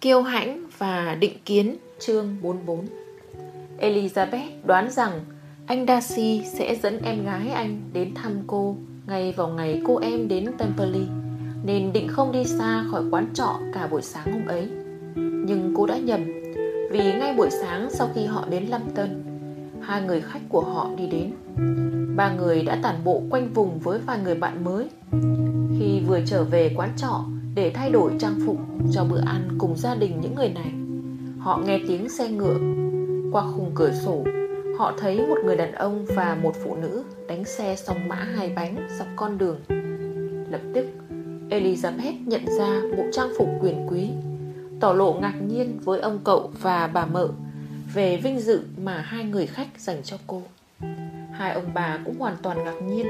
Kiêu hãnh và định kiến chương 44 Elizabeth đoán rằng anh Darcy sẽ dẫn em gái anh đến thăm cô ngay vào ngày cô em đến Temperley nên định không đi xa khỏi quán trọ cả buổi sáng hôm ấy. Nhưng cô đã nhầm vì ngay buổi sáng sau khi họ đến Lambton, hai người khách của họ đi đến. Ba người đã tản bộ quanh vùng với vài người bạn mới. Khi vừa trở về quán trọ để thay đổi trang phục cho bữa ăn cùng gia đình những người này, họ nghe tiếng xe ngựa. Qua khung cửa sổ, họ thấy một người đàn ông và một phụ nữ đánh xe song mã hai bánh dọc con đường. Lập tức, Elizabeth nhận ra bộ trang phục quyền quý Tỏ lộ ngạc nhiên với ông cậu và bà mợ Về vinh dự mà hai người khách dành cho cô Hai ông bà cũng hoàn toàn ngạc nhiên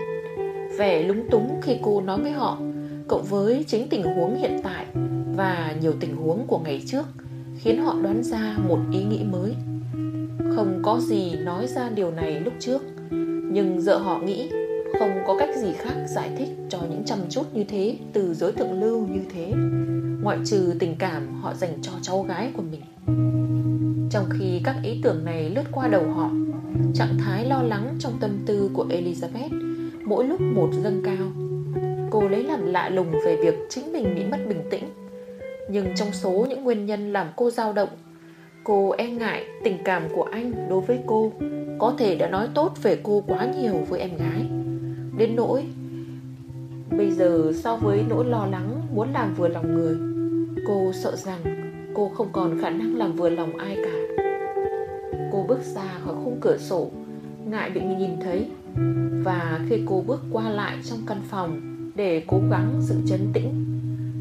Vẻ lúng túng khi cô nói với họ Cộng với chính tình huống hiện tại Và nhiều tình huống của ngày trước, Khiến họ đoán ra một ý nghĩ mới. Không có gì nói ra điều này lúc trước, Nhưng giờ họ nghĩ không có cách gì khác giải thích cho những chăm chút như thế, Từ giới thượng lưu như thế, Ngoại trừ tình cảm họ dành cho cháu gái của mình. Trong khi các ý tưởng này lướt qua đầu họ, Trạng thái lo lắng trong tâm tư của Elizabeth Mỗi lúc một dâng cao. Cô lấy làm lạ lùng về việc chính mình bị mất bình tĩnh. Nhưng trong số những nguyên nhân làm cô dao động, Cô e ngại tình cảm của anh đối với cô Có thể đã nói tốt về cô quá nhiều với em gái. Đến nỗi, Bây giờ so với nỗi lo lắng muốn làm vừa lòng người, Cô sợ rằng cô không còn khả năng làm vừa lòng ai cả. Cô bước ra khỏi khung cửa sổ, Ngại bị nhìn thấy. Và khi cô bước qua lại trong căn phòng để cố gắng giữ chấn tĩnh.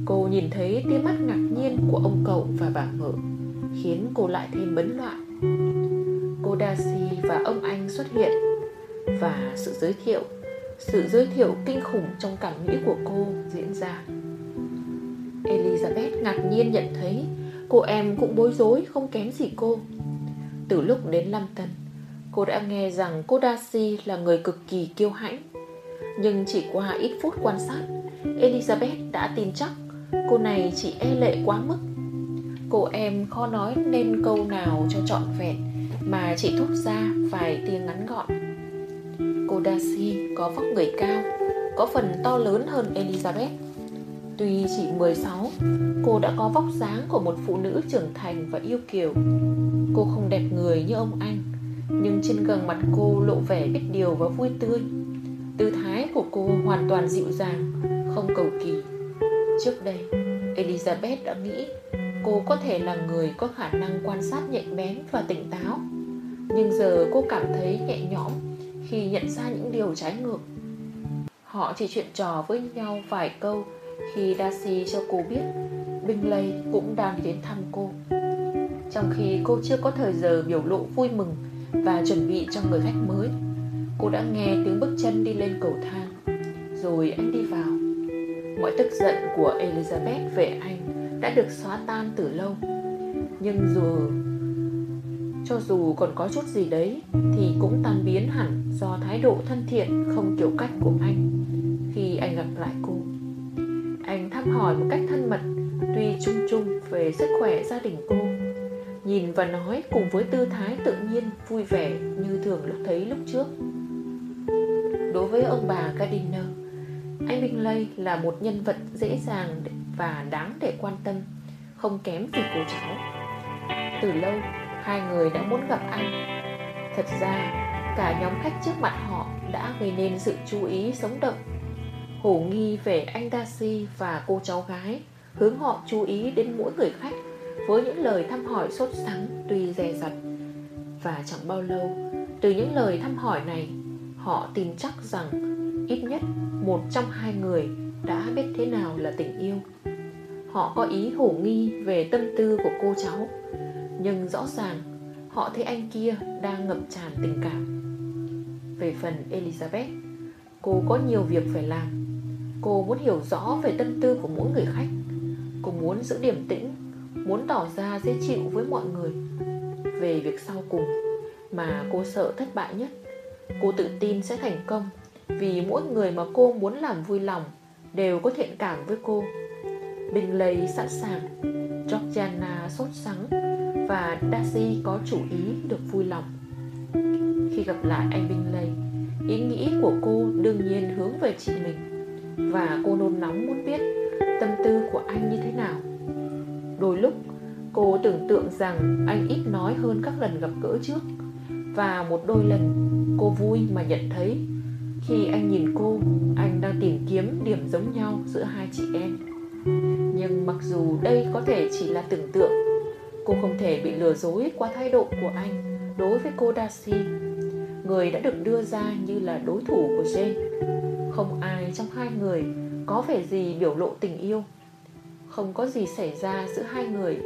Cô nhìn thấy tia mắt ngạc nhiên của ông cậu và bà mợ Khiến cô lại thêm bấn loạn. Cô Darcy và ông anh xuất hiện Và sự giới thiệu, sự giới thiệu kinh khủng trong cảm nghĩ của cô diễn ra. Elizabeth ngạc nhiên nhận thấy Cô em cũng bối rối không kém gì cô. Từ lúc đến Lambton Cô đã nghe rằng cô Darcy là người cực kỳ kiêu hãnh. Nhưng chỉ qua ít phút quan sát, Elizabeth đã tin chắc Cô này chỉ e lệ quá mức. Cô em khó nói nên câu nào cho trọn vẹn Mà chỉ thốt ra vài tiếng ngắn gọn. Cô Darcy có vóc người cao, Có phần to lớn hơn Elizabeth. Tuy chỉ 16 Cô đã có vóc dáng của một phụ nữ trưởng thành và yêu kiều. Cô không đẹp người như ông anh, Nhưng trên gần mặt cô lộ vẻ biết điều và vui tươi. Tư thái của cô hoàn toàn dịu dàng Không cầu kỳ Trước đây Elizabeth đã nghĩ Cô có thể là người có khả năng quan sát nhạy bén và tỉnh táo Nhưng giờ cô cảm thấy nhẹ nhõm khi nhận ra những điều trái ngược. Họ chỉ chuyện trò với nhau vài câu khi Darcy cho cô biết Bingley cũng đang đến thăm cô. Trong khi cô chưa có thời giờ biểu lộ vui mừng và chuẩn bị cho người khách mới, cô đã nghe tiếng bước chân đi lên cầu thang. Rồi anh đi vào. Mọi tức giận của Elizabeth về anh đã được xóa tan từ lâu. Nhưng dù, cho dù còn có chút gì đấy, Thì cũng tan biến hẳn Do thái độ thân thiện, không kiểu cách của anh Khi anh gặp lại cô, Anh thăm hỏi một cách thân mật, Tuy chung chung về sức khỏe gia đình cô Nhìn và nói cùng với tư thái tự nhiên, Vui vẻ như thường lúc thấy lúc trước Đối với ông bà Gardiner. Anh Bingley là một nhân vật dễ dàng và đáng để quan tâm, Không kém gì cô cháu. Từ lâu, Hai người đã muốn gặp anh. Thật ra, Cả nhóm khách trước mặt họ Đã gây nên sự chú ý sống động, Hổ nghi về anh Darcy Và cô cháu gái, Hướng họ chú ý đến mỗi người khách Với những lời thăm hỏi sốt sắng, Tuy dè dặt. Và chẳng bao lâu, Từ những lời thăm hỏi này Họ tin chắc rằng Ít nhất một trong hai người Đã biết thế nào là tình yêu. Họ có ý hổ nghi về tâm tư của cô cháu, nhưng rõ ràng Họ thấy anh kia đang ngập tràn tình cảm. Về phần Elizabeth, Cô có nhiều việc phải làm. Cô muốn hiểu rõ về tâm tư của mỗi người khách. Cô muốn giữ điểm tĩnh, Muốn tỏ ra dễ chịu với mọi người. Về việc sau cùng Mà cô sợ thất bại nhất Cô tự tin sẽ thành công, Vì mỗi người mà cô muốn làm vui lòng Đều có thiện cảm với cô. Bình lầy sẵn sàng, Georgiana sốt sắng Và Darcy có chủ ý được vui lòng. Khi gặp lại anh Bingley Ý nghĩ của cô đương nhiên hướng về chị mình Và cô nôn nóng muốn biết tâm tư của anh như thế nào. Đôi lúc, cô tưởng tượng rằng anh ít nói hơn các lần gặp gỡ trước và một đôi lần cô vui mà nhận thấy. Khi anh nhìn cô, anh đang tìm kiếm điểm giống nhau giữa hai chị em. Nhưng mặc dù đây có thể chỉ là tưởng tượng Cô không thể bị lừa dối qua thái độ của anh đối với cô Darcy. Người đã được đưa ra như là đối thủ của Jane. Không ai trong hai người có vẻ gì biểu lộ tình yêu. Không có gì xảy ra giữa hai người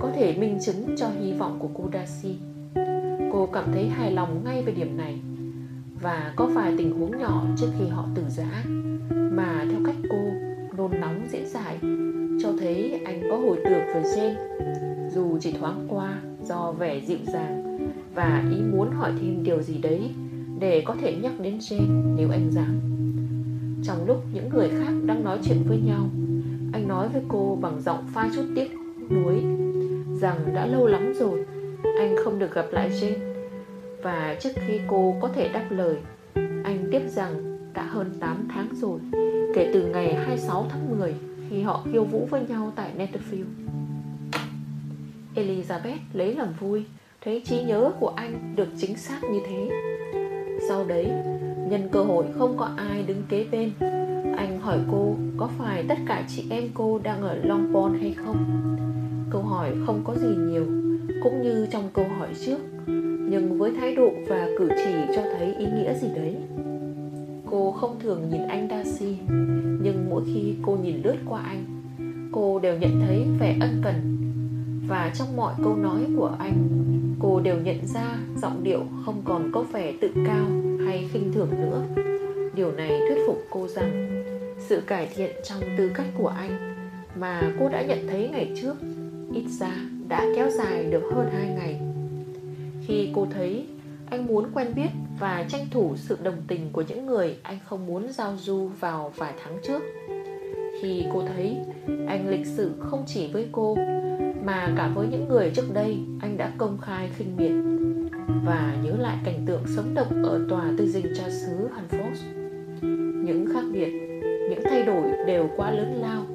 Có thể minh chứng cho hy vọng của cô Darcy. Cô cảm thấy hài lòng ngay về điểm này. Và có vài tình huống nhỏ trước khi họ từ giã, Mà theo cách cô, nôn nóng diễn giải Cho thấy anh có hồi tưởng về Jane. Dù chỉ thoáng qua do vẻ dịu dàng Và ý muốn hỏi thêm điều gì đấy Để có thể nhắc đến Jane nếu anh dám. Trong lúc những người khác đang nói chuyện với nhau, Anh nói với cô bằng giọng pha chút tiếc nuối Rằng đã lâu lắm rồi, Anh không được gặp lại Jane. Và trước khi cô có thể đáp lời, Anh tiếp rằng đã hơn 8 tháng rồi, Kể từ ngày 26 tháng 10 Khi họ khiêu vũ với nhau tại Netherfield. Elizabeth lấy làm vui, Thấy trí nhớ của anh được chính xác như thế. Sau đấy, Nhân cơ hội không có ai đứng kế bên, Anh hỏi cô có phải tất cả chị em cô đang ở Longbourn hay không? Câu hỏi không có gì nhiều, Cũng như trong câu hỏi trước nhưng với thái độ và cử chỉ cho thấy ý nghĩa gì đấy. Cô không thường nhìn anh Darcy Nhưng mỗi khi cô nhìn lướt qua anh, Cô đều nhận thấy vẻ ân cần. Và trong mọi câu nói của anh, Cô đều nhận ra giọng điệu không còn có vẻ tự cao hay khinh thường nữa. Điều này thuyết phục cô rằng Sự cải thiện trong tư cách của anh Mà cô đã nhận thấy ngày trước Ít ra đã kéo dài được hơn 2 ngày. Khi cô thấy anh muốn quen biết và tranh thủ sự đồng tình của những người anh không muốn giao du vào vài tháng trước Khi cô thấy anh lịch sự không chỉ với cô Mà cả với những người trước đây anh đã công khai khinh miệt và nhớ lại cảnh tượng sống động ở tòa tư dinh cha xứ Hanford. Những khác biệt, những thay đổi đều quá lớn lao,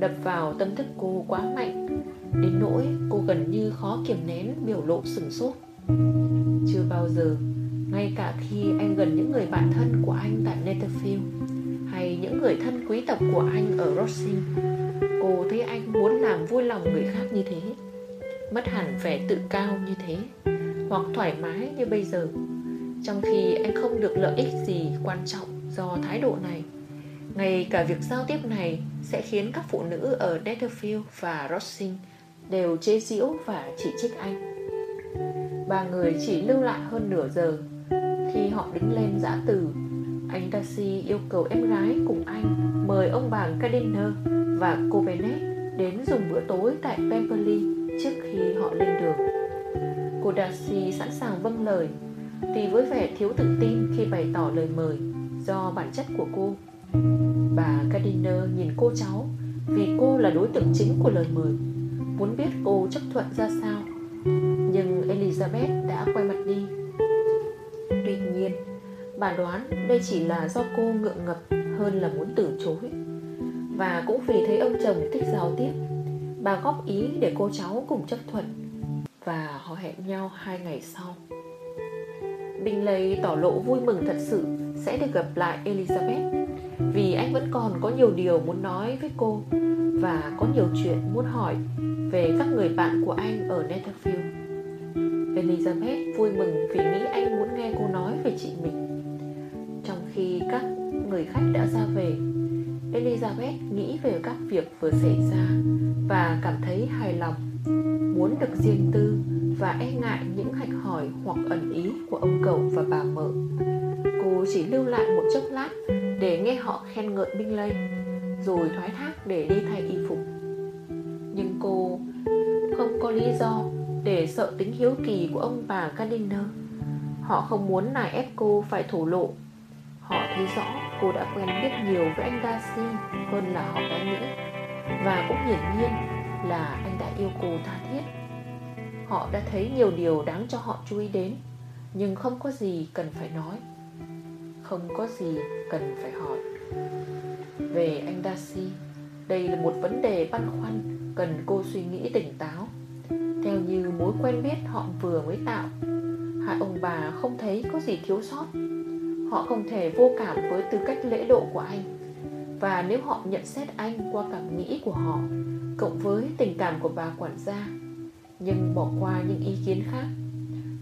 đập vào tâm thức cô quá mạnh, đến nỗi cô gần như khó kiềm nén biểu lộ sừng sốt. Chưa bao giờ, ngay cả khi anh gần những người bạn thân của anh tại Netherfield hay những người thân quý tộc của anh ở Rossing, cô thấy anh muốn làm vui lòng người khác như thế, mất hẳn vẻ tự cao như thế hoặc thoải mái như bây giờ trong khi anh không được lợi ích gì quan trọng do thái độ này. Ngay cả việc giao tiếp này sẽ khiến các phụ nữ ở Netherfield và Rossing đều chế giễu và chỉ trích anh ba người chỉ lưu lại hơn nửa giờ. Khi họ đứng lên giã từ, anh Darcy yêu cầu em gái cùng anh mời ông bà Gardiner và cô Bennet đến dùng bữa tối tại Pemberley trước khi họ lên đường. Cô Darcy sẵn sàng vâng lời Tuy với vẻ thiếu tự tin khi bày tỏ lời mời Do bản chất của cô. Bà Gardiner nhìn cô cháu, Vì cô là đối tượng chính của lời mời, Muốn biết cô chấp thuận ra sao. Nhưng Elizabeth đã quay mặt đi Tuy nhiên, Bà đoán đây chỉ là do cô ngượng ngập Hơn là muốn từ chối Và cũng vì thấy ông chồng thích giao tiếp, Bà góp ý để cô cháu cùng chấp thuận và họ hẹn nhau hai ngày sau. Bình lầy tỏ lộ vui mừng thật sự sẽ được gặp lại Elizabeth vì anh vẫn còn có nhiều điều muốn nói với cô và có nhiều chuyện muốn hỏi về các người bạn của anh ở Netherfield. Elizabeth vui mừng vì nghĩ anh muốn nghe cô nói về chị mình. Trong khi các người khách đã ra về, Elizabeth nghĩ về các việc vừa xảy ra và cảm thấy hài lòng muốn được riêng tư và e ngại những hạch hỏi hoặc ẩn ý của ông cậu và bà mợ. Cô chỉ lưu lại một chốc lát để nghe họ khen ngợi binh lây, rồi thoái thác để đi thay y phục. Nhưng cô không có lý do để sợ tính hiếu kỳ của ông bà Gardiner. Họ không muốn nài ép cô phải thổ lộ. Họ thấy rõ cô đã quen biết nhiều với anh Darcy hơn là họ đã nghĩ. Và cũng hiển nhiên là anh đã yêu cô tha thiết Họ đã thấy nhiều điều đáng cho họ chú ý đến, Nhưng không có gì cần phải nói Không có gì cần phải hỏi Về anh Darcy Đây là một vấn đề băn khoăn Cần cô suy nghĩ tỉnh táo theo như mối quen biết họ vừa mới tạo. Hai ông bà không thấy có gì thiếu sót. Họ không thể vô cảm với tư cách lễ độ của anh. Và nếu họ nhận xét anh qua cảm nghĩ của họ, Cộng với tình cảm của bà quản gia, Nhưng bỏ qua những ý kiến khác,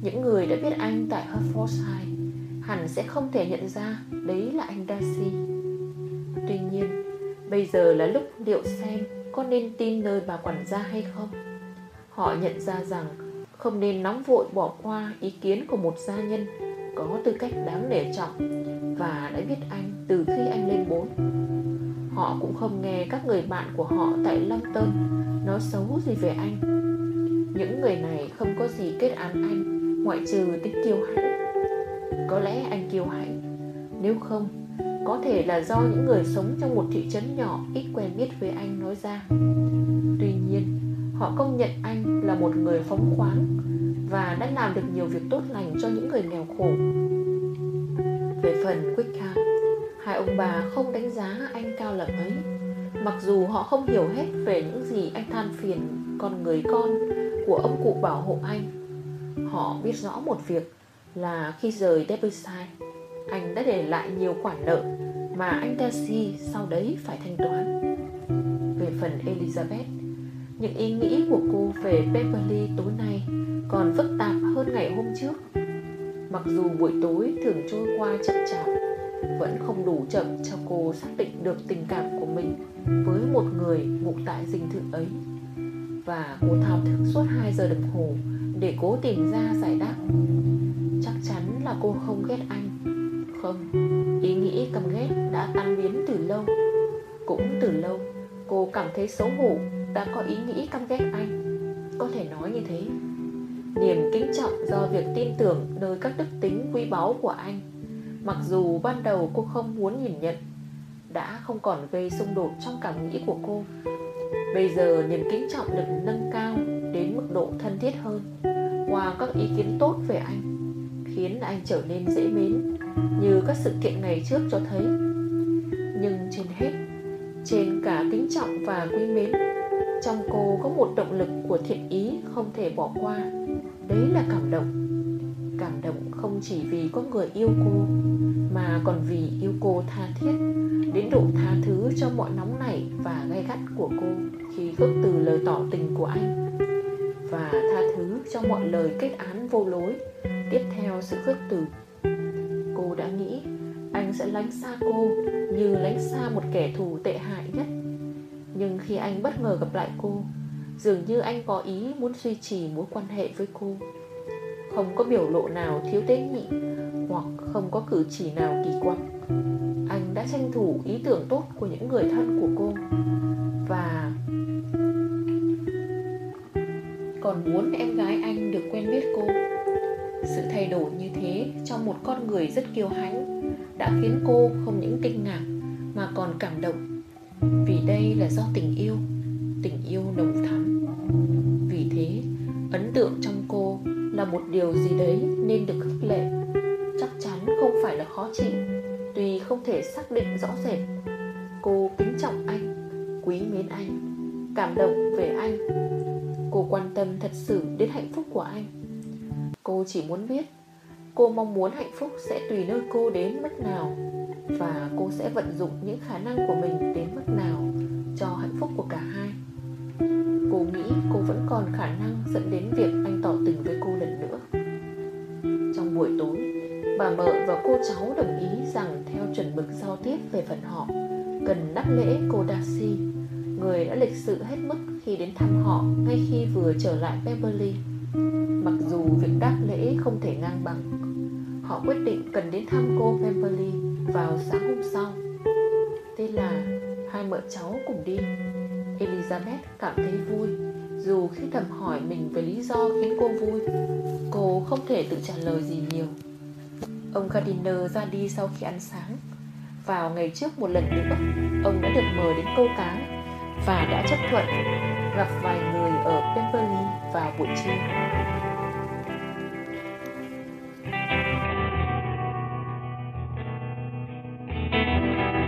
Những người đã biết anh tại Hertfordshire Hẳn sẽ không thể nhận ra Đấy là anh Darcy. Tuy nhiên, Bây giờ là lúc liệu xem Có nên tin nơi bà quản gia hay không. Họ nhận ra rằng Không nên nóng vội bỏ qua ý kiến của một gia nhân Có tư cách đáng nể trọng Và đã biết anh từ khi anh lên bốn. Họ cũng không nghe các người bạn của họ tại London nói xấu gì về anh. Những người này không có gì kết án anh, Ngoại trừ tính kiêu hãnh. Có lẽ anh kiêu hãnh. Nếu không, Có thể là do những người sống trong một thị trấn nhỏ Ít quen biết với anh nói ra. Tuy Họ công nhận anh là một người phóng khoáng Và đã làm được nhiều việc tốt lành cho những người nghèo khổ. Về phần Wickham Hai ông bà không đánh giá anh cao lắm ấy Mặc dù họ không hiểu hết về những gì anh than phiền con người con của ông cụ bảo hộ anh, Họ biết rõ một việc là khi rời Derbyshire Anh đã để lại nhiều khoản nợ mà anh Darcy sau đấy phải thanh toán. Về phần Elizabeth những ý nghĩ của cô về Beverly tối nay còn phức tạp hơn ngày hôm trước Mặc dù buổi tối thường trôi qua chậm chạp vẫn không đủ chậm cho cô xác định được tình cảm của mình với một người ngụ tại dinh thự ấy. Và cô thao thức suốt 2 giờ đồng hồ để cố tìm ra giải đáp. Chắc chắn là cô không ghét anh. Không, ý nghĩ căm ghét đã tan biến từ lâu. Cũng từ lâu, cô cảm thấy xấu hổ đã có ý nghĩ căm ghét anh. Có thể nói như thế. Niềm kính trọng do việc tin tưởng nơi các đức tính quý báu của anh Mặc dù ban đầu cô không muốn nhìn nhận, Đã không còn gây xung đột trong cảm nghĩ của cô Bây giờ niềm kính trọng được nâng cao đến mức độ thân thiết hơn, Qua các ý kiến tốt về anh, Khiến anh trở nên dễ mến, Như các sự kiện ngày trước cho thấy Nhưng trên hết, Trên cả kính trọng và quý mến trong cô có một động lực của thiện ý không thể bỏ qua. Đấy là cảm động. Cảm động không chỉ vì có người yêu cô, Mà còn vì yêu cô tha thiết, Đến độ tha thứ cho mọi nóng nảy và gay gắt của cô Khi gốc từ lời tỏ tình của anh, Và tha thứ cho mọi lời kết án vô lối Tiếp theo sự khước từ. Cô đã nghĩ anh sẽ lánh xa cô Như lánh xa một kẻ thù tệ hại nhất. Nhưng khi anh bất ngờ gặp lại cô, Dường như anh có ý muốn duy trì mối quan hệ với cô. Không có biểu lộ nào thiếu tế nhị, Hoặc không có cử chỉ nào kỳ quặc. Anh đã tranh thủ ý tưởng tốt của những người thân của cô. Và Còn muốn em gái anh được quen biết cô. Sự thay đổi như thế trong một con người rất kiêu hãnh Đã khiến cô không những kinh ngạc, Mà còn cảm động. Vì đây là do tình yêu Tình yêu nồng thắm. Vì thế, Ấn tượng trong cô là một điều gì đấy nên được khích lệ. Chắc chắn không phải là khó chịu, Tuy không thể xác định rõ rệt. Cô kính trọng anh, Quý mến anh, Cảm động về anh. Cô quan tâm thật sự đến hạnh phúc của anh. Cô chỉ muốn biết, Cô mong muốn hạnh phúc sẽ tùy nơi cô đến mức nào. Và cô sẽ vận dụng những khả năng của mình đến mức nào Cho hạnh phúc của cả hai. Cô nghĩ cô vẫn còn khả năng dẫn đến việc anh tỏ tình với cô lần nữa. Trong buổi tối, Bà mợ và cô cháu đồng ý rằng theo chuẩn mực giao tiếp về phần họ, Cần đáp lễ cô Darcy, Người đã lịch sự hết mức khi đến thăm họ ngay khi vừa trở lại Beverly. Mặc dù việc đáp lễ không thể ngang bằng, Họ quyết định cần đến thăm cô Beverly vào sáng hôm sau. Thế là hai mợ cháu cùng đi. Elizabeth cảm thấy vui, Dù khi thầm hỏi mình về lý do khiến cô vui, Cô không thể tự trả lời gì nhiều. Ông Gardiner ra đi sau khi ăn sáng. Vào ngày trước một lần nữa, Ông đã được mời đến câu cá Và đã chấp thuận gặp vài người ở Pemberley vào buổi trưa.